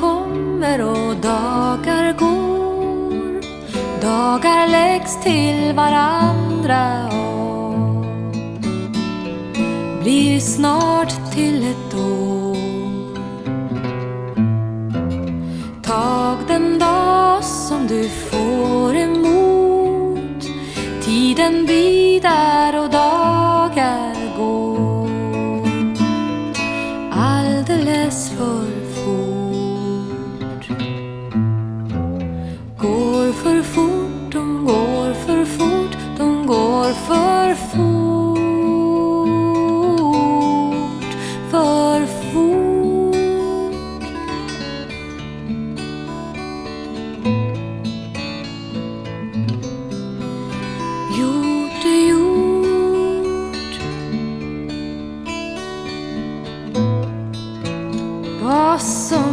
kommer och dagar går. Dagar läggs till varandra och blir snart till ett år. Tag den dag som du får emot. Tiden bidar och dagar går. Alldeles för fort för fort För fort. Gjort är gjort. Vad som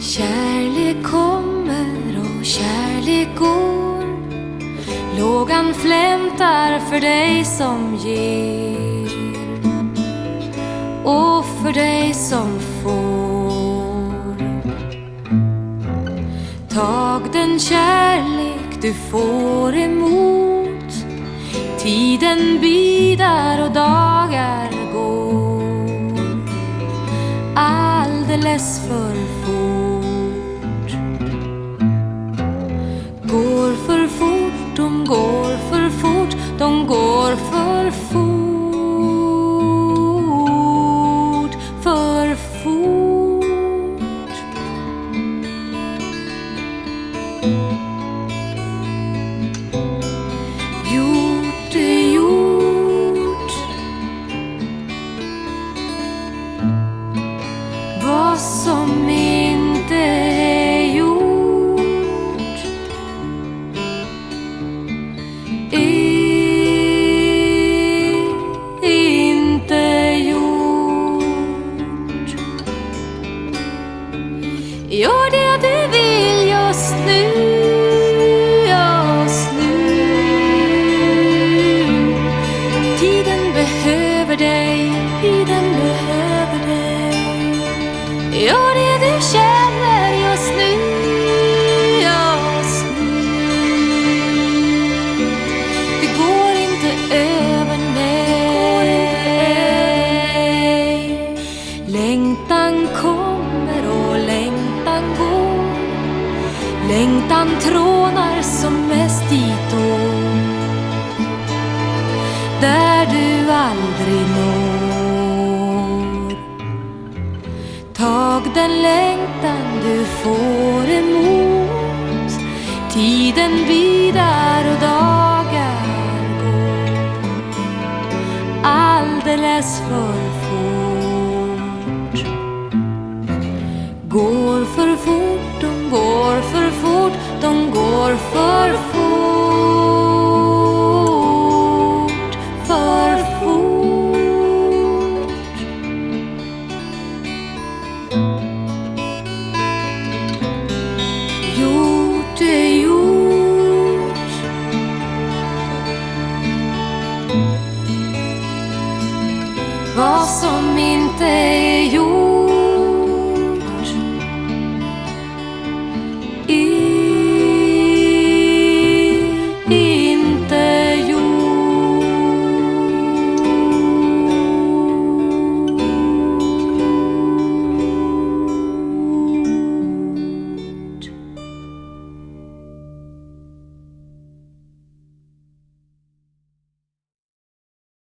Kärlek kommer och kärlek går. Lågan flämtar för dig som ger. Och för dig som får. Tag den kärlek du får emot. Tiden bidar och dagar går. Alldeles för fort går för fort, de går för fort För fort. Gjort är gjort. Vad som är inte gjort. Gör det du vill just nu, just nu. Tiden behöver dig, tiden behöver dig. Gör kommer och längtan går Längtan trånar som mest ditåt Där du aldrig når. Tag den längtan du får emot. Tiden blir vad som inte är gjort.